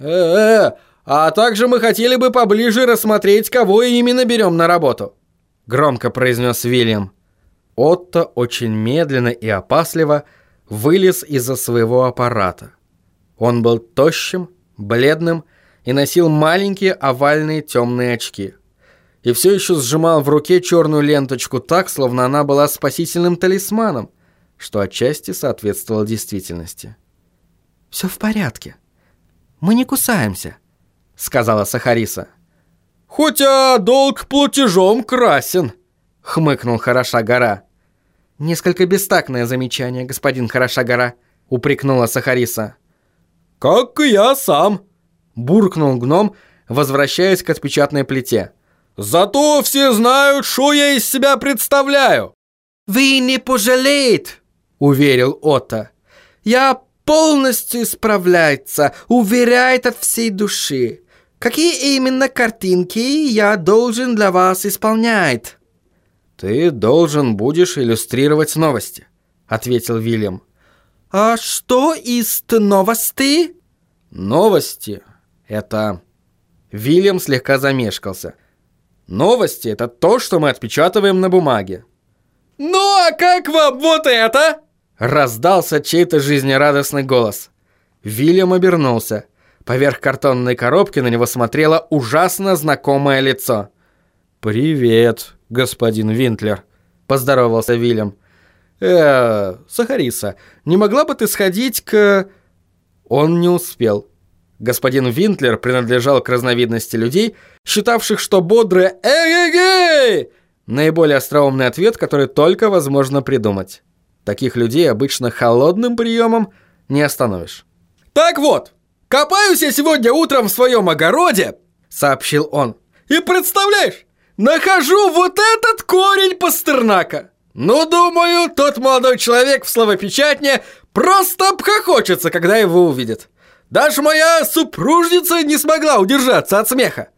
Э-э, а также мы хотели бы поближе рассмотреть, кого именно берем на работу», — громко произнес Вильям. Отто очень медленно и опасливо вылез из-за своего аппарата. Он был тощим, бледным и носил маленькие овальные темные очки. И все еще сжимал в руке черную ленточку так, словно она была спасительным талисманом, что отчасти соответствовало действительности. «Все в порядке. Мы не кусаемся», — сказала Сахариса. «Хотя долг платежом красен», — хмыкнул Хороша гора. «Несколько бестактное замечание, господин Хороша гора», — упрекнула Сахариса. «Как и я сам», — буркнул гном, возвращаясь к отпечатной плите. «Зато все знают, что я из себя представляю». «Вы не пожалеете», — уверил Отто. «Я полностью справляется, уверяет от всей души. Какие именно картинки я должен для вас исполнять?» «Ты должен будешь иллюстрировать новости», — ответил Вильям. «А что из новости?» «Новости — это...» Вильям слегка замешкался. «Новости — это то, что мы отпечатываем на бумаге». «Ну а как вам вот это?» Раздался чей-то жизнерадостный голос. Вильям обернулся. Поверх картонной коробки на него смотрело ужасно знакомое лицо. «Привет, господин Винтлер», — поздоровался Вильям э... Сахарисса, не могла бы ты сходить к...» Он не успел. Господин Винтлер принадлежал к разновидности людей, считавших, что бодрое «Эй-эй-эй!» наиболее остроумный ответ, который только возможно придумать. Таких людей обычно холодным приемом не остановишь. «Так вот, копаюсь я сегодня утром в своем огороде», — сообщил он. «И представляешь, нахожу вот этот корень пастернака. Ну, думаю, тот молодой человек в словопечатне просто обхохочется, когда его увидит. Даже моя супружница не смогла удержаться от смеха.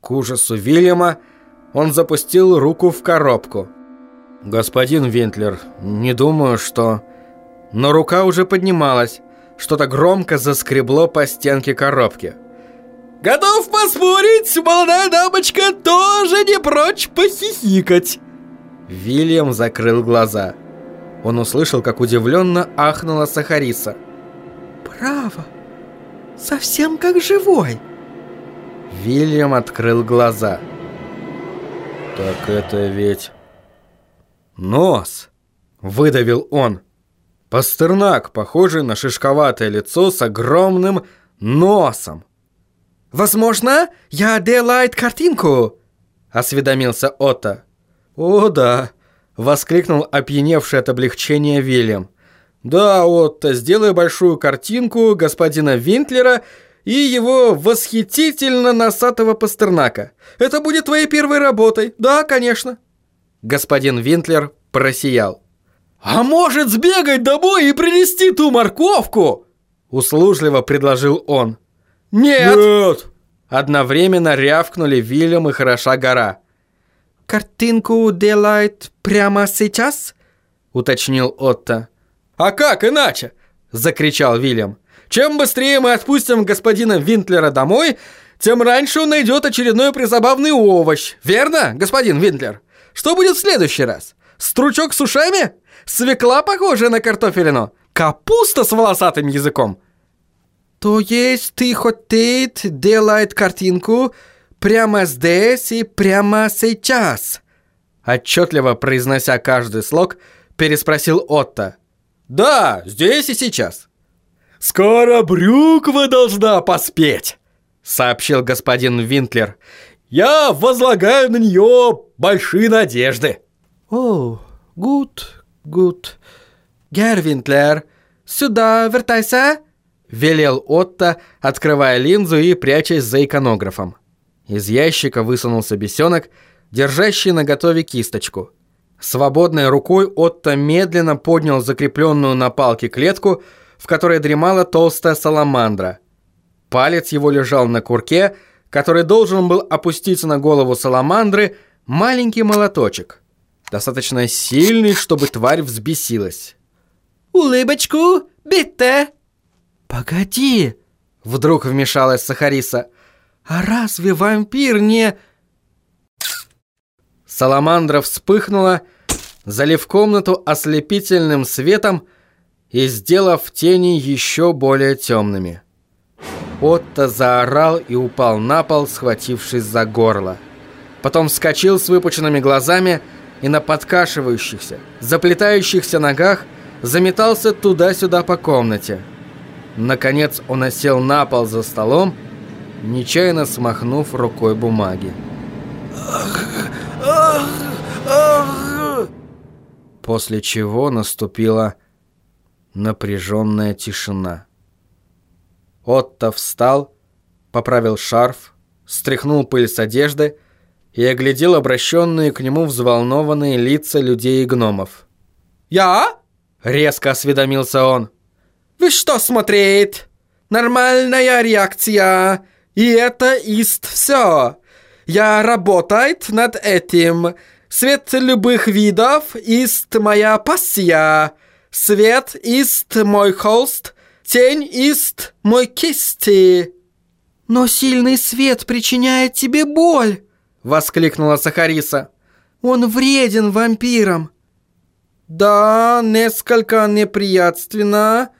К ужасу Вильяма он запустил руку в коробку. «Господин Вентлер, не думаю, что...» Но рука уже поднималась. Что-то громко заскребло по стенке коробки. «Готов поспорить, молодая дамочка тоже не прочь похихикать!» Вильям закрыл глаза. Он услышал, как удивленно ахнула Сахариса. «Право! Совсем как живой!» Вильям открыл глаза. «Так это ведь...» «Нос!» — выдавил он. Пастернак, похожий на шишковатое лицо с огромным носом. «Возможно, я делаю картинку?» — осведомился Отто. «О, да!» — воскликнул опьяневший от облегчения Вильям. «Да, Отто, сделай большую картинку господина Винтлера и его восхитительно носатого Пастернака. Это будет твоей первой работой. Да, конечно». Господин Винтлер просиял. «А может сбегать домой и принести ту морковку?» Услужливо предложил он. «Нет!», Нет! Одновременно рявкнули Вильям и Хороша гора. «Картинку делает прямо сейчас?» — уточнил Отто. «А как иначе?» — закричал Вильям. «Чем быстрее мы отпустим господина Винтлера домой, тем раньше он найдет очередной призабавный овощ. Верно, господин Винтлер? Что будет в следующий раз? Стручок с ушами? Свекла, похожая на картофелину? Капуста с волосатым языком?» «То есть ты хотеть делать картинку прямо здесь и прямо сейчас?» Отчетливо произнося каждый слог, переспросил Отто. «Да, здесь и сейчас». «Скоро Брюква должна поспеть», — сообщил господин Винтлер. «Я возлагаю на нее большие надежды». «О, gut, gut. Гер Винтлер, сюда вертайся», — велел Отто, открывая линзу и прячась за иконографом. Из ящика высунулся бесенок, держащий на готове кисточку. Свободной рукой Отто медленно поднял закрепленную на палке клетку, в которой дремала толстая саламандра. Палец его лежал на курке, который должен был опуститься на голову саламандры маленький молоточек. Достаточно сильный, чтобы тварь взбесилась. «Улыбочку, битте!» «Погоди!» — Вдруг вмешалась Сахариса. «А разве вампир не...» Саламандра вспыхнула, залив комнату ослепительным светом и сделав тени еще более темными. Отто заорал и упал на пол, схватившись за горло. Потом вскочил с выпученными глазами и на подкашивающихся, заплетающихся ногах заметался туда-сюда по комнате. Наконец он осел на пол за столом, нечаянно смахнув рукой бумаги. После чего наступила напряженная тишина. Отто встал, поправил шарф, стряхнул пыль с одежды и оглядел обращенные к нему взволнованные лица людей и гномов. «Я?» — резко осведомился он. «Вы что смотреть? Нормальная реакция, и это ист все. Я работает над этим. Свет любых видов ист моя пассия. Свет ист мой холст, тень ист мой кисти». «Но сильный свет причиняет тебе боль!» — воскликнула Сахариса. «Он вреден вампирам!» «Да, несколько неприятственно,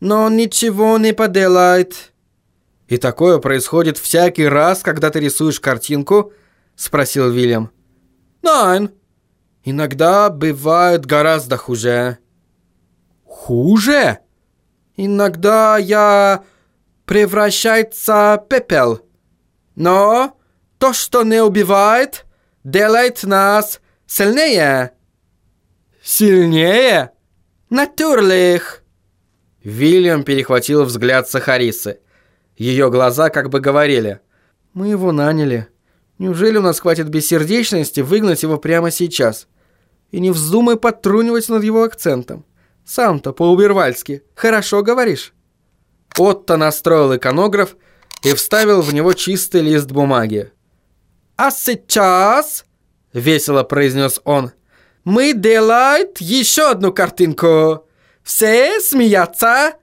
но ничего не поделает». «И такое происходит всякий раз, когда ты рисуешь картинку?» — спросил Вильям. «Найн, иногда бывает гораздо хуже». «Хуже?» «Иногда я превращается в пепел. Но то, что не убивает, делает нас сильнее». «Сильнее?» «Натюрлих». Вильям перехватил взгляд Сахарисы. Ее глаза как бы говорили. «Мы его наняли. Неужели у нас хватит бессердечности выгнать его прямо сейчас? И не вздумай подтрунивать над его акцентом. Сам-то по-убервальски. Хорошо говоришь?» Отто настроил иконограф и вставил в него чистый лист бумаги. «А сейчас», — весело произнес он, — «мы делаем еще одну картинку. Все смеяться?»